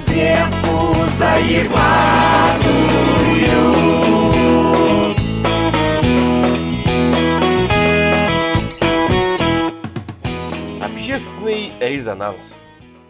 девку заебатую Общественный резонанс.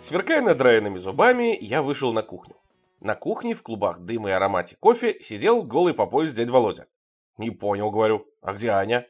Сверкая надраенными зубами, я вышел на кухню. На кухне в клубах дыма и аромате кофе сидел голый по пояс дядь Володя. «Не понял», — говорю. «А где Аня?»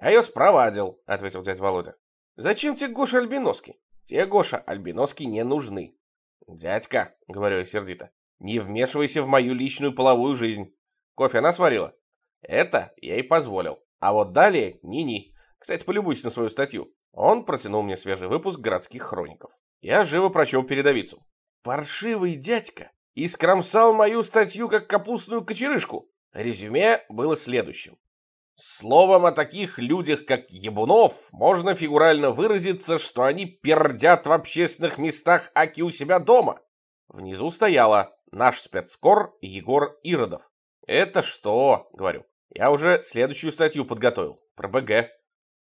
«Я ее спровадил», — ответил дядь Володя. «Зачем тебе Гоша Альбиноски? Тебе, Гоша, Альбиноски не нужны». «Дядька», — говорю я сердито, — «не вмешивайся в мою личную половую жизнь. Кофе она сварила?» «Это я ей позволил. А вот далее ни-ни. Кстати, полюбуйся на свою статью». Он протянул мне свежий выпуск городских хроников. Я живо прочел передовицу. «Паршивый дядька искромсал мою статью как капустную кочерышку». Резюме было следующим. Словом о таких людях, как Ебунов, можно фигурально выразиться, что они пердят в общественных местах аки у себя дома. Внизу стояла наш спецкор Егор Иродов. «Это что?» — говорю. «Я уже следующую статью подготовил. Про БГ».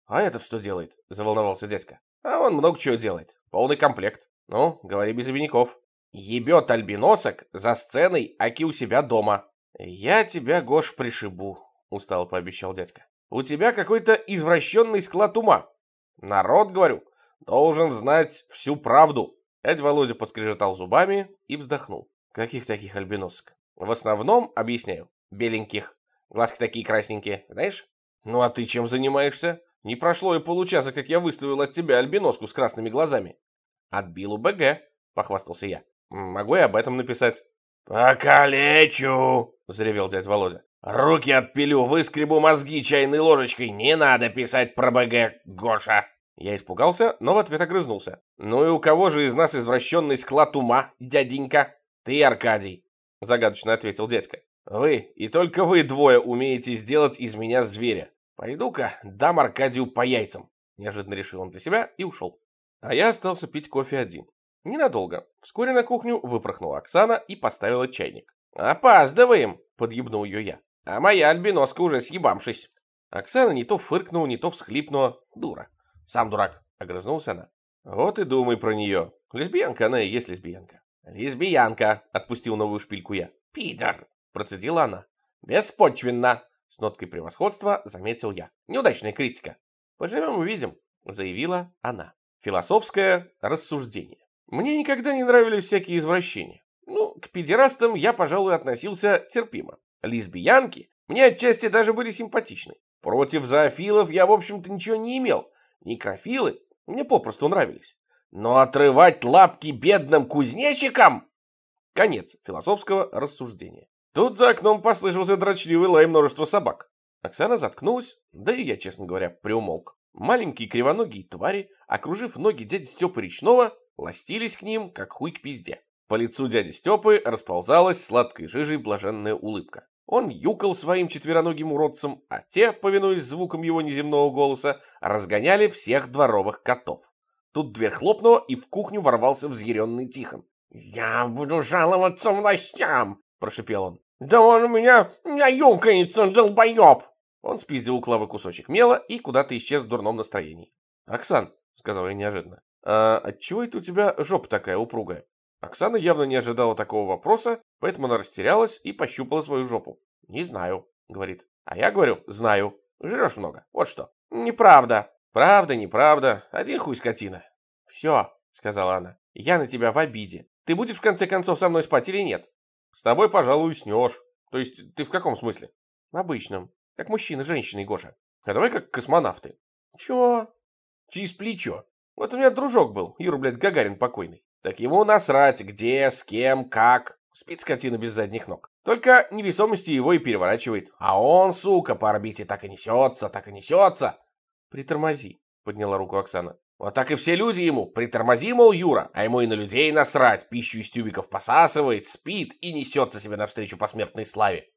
«А этот что делает?» — заволновался дядька. «А он много чего делает. Полный комплект. Ну, говори без обиняков. Ебет альбиносок за сценой аки у себя дома». «Я тебя, Гош, пришибу», — устало пообещал дядька. «У тебя какой-то извращенный склад ума. Народ, говорю, должен знать всю правду». Дядя Володя подскрежетал зубами и вздохнул. «Каких таких альбиносок?» «В основном, объясняю, беленьких. Глазки такие красненькие, знаешь?» «Ну а ты чем занимаешься?» Не прошло и получаса, как я выставил от тебя альбиноску с красными глазами. Отбил у БГ, похвастался я. Могу и об этом написать. «Покалечу!» — заревел дядь Володя. «Руки отпилю, выскребу мозги чайной ложечкой. Не надо писать про БГ, Гоша!» Я испугался, но в ответ огрызнулся. «Ну и у кого же из нас извращенный склад ума, дяденька?» «Ты, Аркадий!» — загадочно ответил дядька. «Вы, и только вы двое умеете сделать из меня зверя. «Пойду-ка дам Аркадию по яйцам», — неожиданно решил он для себя и ушел. А я остался пить кофе один. Ненадолго. Вскоре на кухню выпорхнула Оксана и поставила чайник. «Опаздываем!» — подъебнул ее я. «А моя альбиноска уже съебамшись». Оксана не то фыркнула, не то всхлипнула. Дура. Сам дурак. Огрызнулся она. Вот и думай про нее. Лесбиянка она и есть лесбиянка. Лесбиянка, отпустил новую шпильку я. Пидор, процедила она. Беспочвенно. С ноткой превосходства заметил я. Неудачная критика. Поживем увидим, заявила она. Философское рассуждение. Мне никогда не нравились всякие извращения. Ну, к педерастам я, пожалуй, относился терпимо. Лесбиянки мне отчасти даже были симпатичны. Против зоофилов я, в общем-то, ничего не имел. Некрофилы мне попросту нравились. Но отрывать лапки бедным кузнечикам... Конец философского рассуждения. Тут за окном послышался дрочливый лай множества собак. Оксана заткнулась, да и я, честно говоря, приумолк. Маленькие кривоногие твари, окружив ноги дяди Степы Речного, ластились к ним, как хуй к пизде. По лицу дяди Степы расползалась сладкой жижей блаженная улыбка. Он юкал своим четвероногим уродцам, а те, повинуясь звукам его неземного голоса, разгоняли всех дворовых котов. Тут дверь хлопнула, и в кухню ворвался взъяренный Тихон. «Я буду жаловаться властям!» прошипел он. «Да он у меня наюкается, долбоеб!» Он спиздил у Клавы кусочек мела и куда-то исчез в дурном настроении. «Оксан», — сказал я неожиданно, — «а отчего это у тебя жопа такая упругая?» Оксана явно не ожидала такого вопроса, поэтому она растерялась и пощупала свою жопу. «Не знаю», — говорит. «А я говорю, знаю. Жрешь много. Вот что». «Неправда». «Правда, неправда. Один хуй скотина». «Все», — сказала она, — «я на тебя в обиде. Ты будешь в конце концов со мной спать или нет?» С тобой, пожалуй, снешь. То есть ты в каком смысле? В обычном. Как мужчина, женщина, Гоша. А давай как космонавты. Чё? Через плечо. Вот у меня дружок был, Юра, блядь, Гагарин покойный. Так ему насрать, где, с кем, как. Спит скотина без задних ног. Только невесомости его и переворачивает. А он, сука, по орбите так и несется, так и несется. Притормози, подняла руку Оксана. Вот так и все люди ему. Притормози, мол, Юра, а ему и на людей насрать. Пищу из тюбиков посасывает, спит и несется себе навстречу посмертной славе.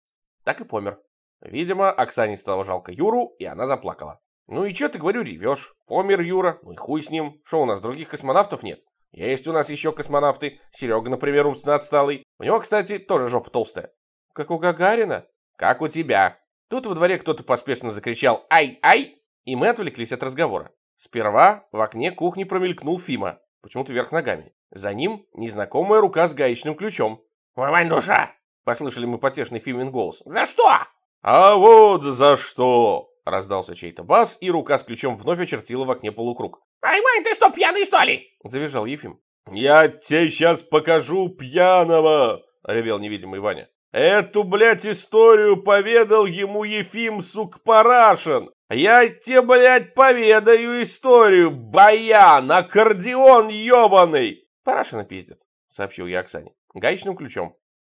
Так и помер. Видимо, Оксане стало жалко Юру, и она заплакала. «Ну и чё ты, говорю, ревешь? Помер Юра, ну и хуй с ним. Что, у нас других космонавтов нет? Есть у нас еще космонавты. Серега, например, умственно отсталый. У него, кстати, тоже жопа толстая. Как у Гагарина? Как у тебя. Тут во дворе кто-то поспешно закричал «Ай-ай!» и мы отвлеклись от разговора. Сперва в окне кухни промелькнул Фима, почему-то вверх ногами. За ним незнакомая рука с гаечным ключом. «Вырвань душа!» — послышали мы потешный Фимин голос. «За что?» «А вот за что!» — раздался чей-то бас, и рука с ключом вновь очертила в окне полукруг. «Ай, Вань, ты что, пьяный, что ли?» — завизжал Ефим. «Я тебе сейчас покажу пьяного!» — ревел невидимый Ваня. «Эту, блядь, историю поведал ему Ефим Сукпарашин! Я тебе, блядь, поведаю историю, баян, аккордеон ебаный!» «Парашина пиздит», — сообщил я Оксане. «Гаечным ключом».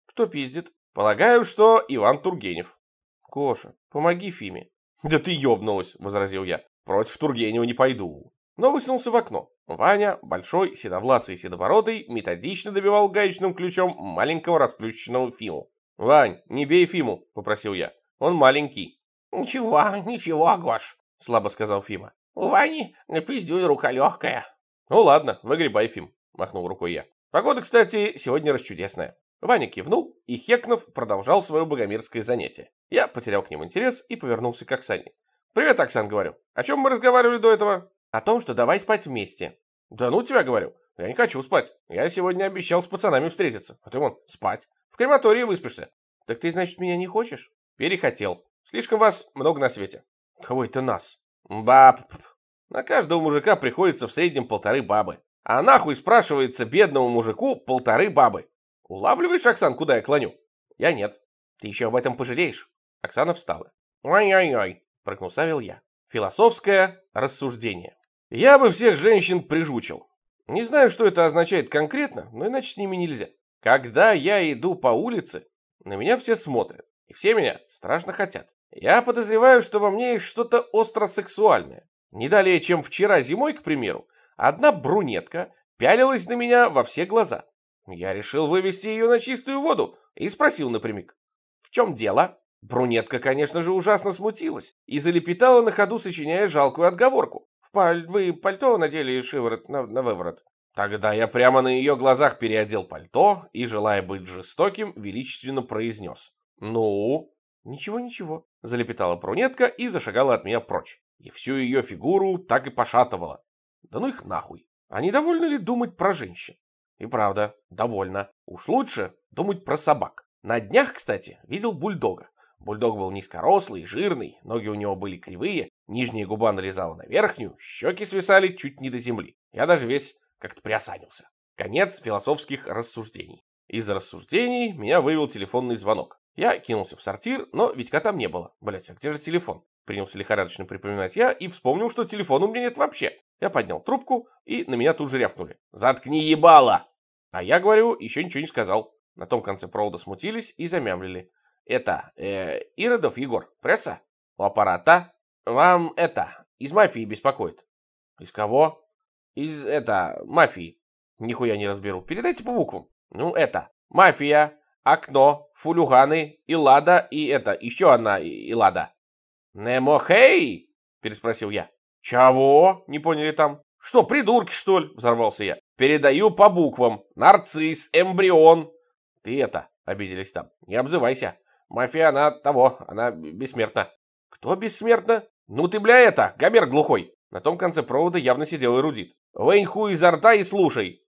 «Кто пиздит?» «Полагаю, что Иван Тургенев». «Коша, помоги Фиме». «Да ты ёбнулась», — возразил я. «Против Тургенева не пойду». Но высунулся в окно. Ваня, большой, седовласый и седобородый, методично добивал гаечным ключом маленького расплющенного Фиму. «Вань, не бей Фиму», — попросил я. «Он маленький». «Ничего, ничего, Гош», — слабо сказал Фима. «У Вани на пиздюль рука легкая». «Ну ладно, выгребай, Фим», — махнул рукой я. «Погода, кстати, сегодня расчудесная». Ваня кивнул, и Хекнов продолжал свое богомерзкое занятие. Я потерял к ним интерес и повернулся к Оксане. «Привет, Оксан», — говорю. «О чем мы разговаривали до этого?» «О том, что давай спать вместе». «Да ну тебя, говорю. Я не хочу спать. Я сегодня обещал с пацанами встретиться. А ты вон, спать. В крематории выспишься». «Так ты, значит, меня не хочешь?» «Перехотел. Слишком вас много на свете». «Кого это нас?» «Баб. На каждого мужика приходится в среднем полторы бабы. А нахуй спрашивается бедному мужику полторы бабы. Улавливаешь, Оксан, куда я клоню? Я нет. Ты еще об этом пожалеешь. Оксана встала. Ой-ой-ой, прогнусавил я. Философское рассуждение. Я бы всех женщин прижучил. Не знаю, что это означает конкретно, но иначе с ними нельзя. Когда я иду по улице, на меня все смотрят. И все меня страшно хотят. Я подозреваю, что во мне есть что-то остросексуальное. Не далее, чем вчера зимой, к примеру, одна брюнетка пялилась на меня во все глаза. Я решил вывести ее на чистую воду и спросил напрямик. «В чем дело?» Брунетка, конечно же, ужасно смутилась и залепетала на ходу, сочиняя жалкую отговорку. «В паль... Вы пальто надели шиворот на, на выворот?» Тогда я прямо на ее глазах переодел пальто и, желая быть жестоким, величественно произнес. «Ну?» «Ничего-ничего», — залепетала брунетка и зашагала от меня прочь. И всю ее фигуру так и пошатывала. Да ну их нахуй. А не довольно ли думать про женщин? И правда, довольно. Уж лучше думать про собак. На днях, кстати, видел бульдога. Бульдог был низкорослый, жирный, ноги у него были кривые, нижняя губа налезала на верхнюю, щеки свисали чуть не до земли. Я даже весь как-то приосанился. Конец философских рассуждений. Из рассуждений меня вывел телефонный звонок. Я кинулся в сортир, но Витька там не было. Блять, а где же телефон? Принялся лихорадочно припоминать я и вспомнил, что телефона у меня нет вообще. Я поднял трубку, и на меня тут же рявкнули. «Заткни ебало!» А я, говорю, еще ничего не сказал. На том конце провода смутились и замямлили. «Это, э, Иродов Егор, пресса? У аппарата? Вам это, из мафии беспокоит». «Из кого?» «Из, это, мафии». Нихуя не разберу. Передайте по буквам. Ну, это, мафия, окно, фулюганы, Илада и это, еще одна Илада. «Немохей?» – переспросил я. «Чего?» — не поняли там. «Что, придурки, что ли?» — взорвался я. «Передаю по буквам. Нарцисс, эмбрион». «Ты это...» — обиделись там. «Не обзывайся. Мафия, она того, она бессмертна». «Кто бессмертна?» «Ну ты, бля, это, гомер глухой». На том конце провода явно сидел эрудит. «Вынь хуй изо рта и слушай».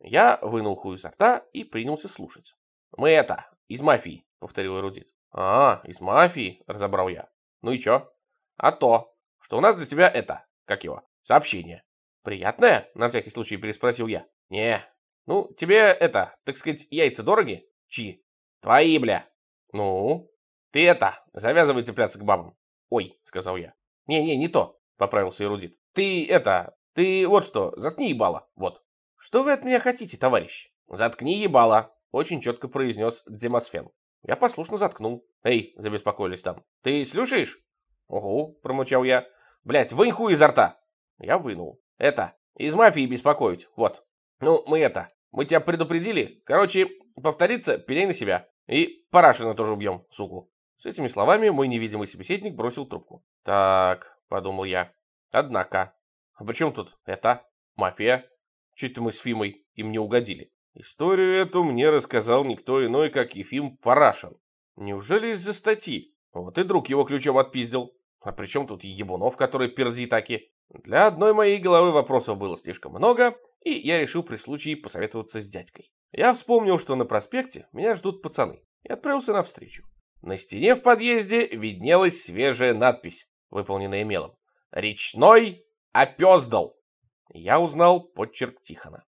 Я вынул хуй изо рта и принялся слушать. «Мы это, из мафии», — повторил эрудит. «А, из мафии», — разобрал я. «Ну и чё?» «А то что у нас для тебя это, как его, сообщение. Приятное? На всякий случай переспросил я. Не. Ну, тебе это, так сказать, яйца дороги? Чьи? Твои, бля. Ну? Ты это, завязывай цепляться к бабам. Ой, сказал я. Не-не, не то, поправился эрудит. Ты это, ты вот что, заткни ебало, вот. Что вы от меня хотите, товарищ? Заткни ебало, очень четко произнес Демосфен. Я послушно заткнул. Эй, забеспокоились там. Ты слушаешь? Угу, промычал я. Блять, вынь хуй изо рта. Я вынул. Это, из мафии беспокоить, вот. Ну, мы это, мы тебя предупредили. Короче, повторится, пеняй на себя. И Парашина тоже убьем, суку. С этими словами мой невидимый собеседник бросил трубку. Так, подумал я. Однако. А при чем тут это? Мафия. Чуть-то мы с Фимой им не угодили. Историю эту мне рассказал никто иной, как Ефим Парашин. Неужели из-за статьи? Вот и друг его ключом отпиздил. А при чем тут Ебунов, который перди таки? Для одной моей головы вопросов было слишком много, и я решил при случае посоветоваться с дядькой. Я вспомнил, что на проспекте меня ждут пацаны, и отправился навстречу. На стене в подъезде виднелась свежая надпись, выполненная мелом. «Речной опездал!» Я узнал подчерк Тихона.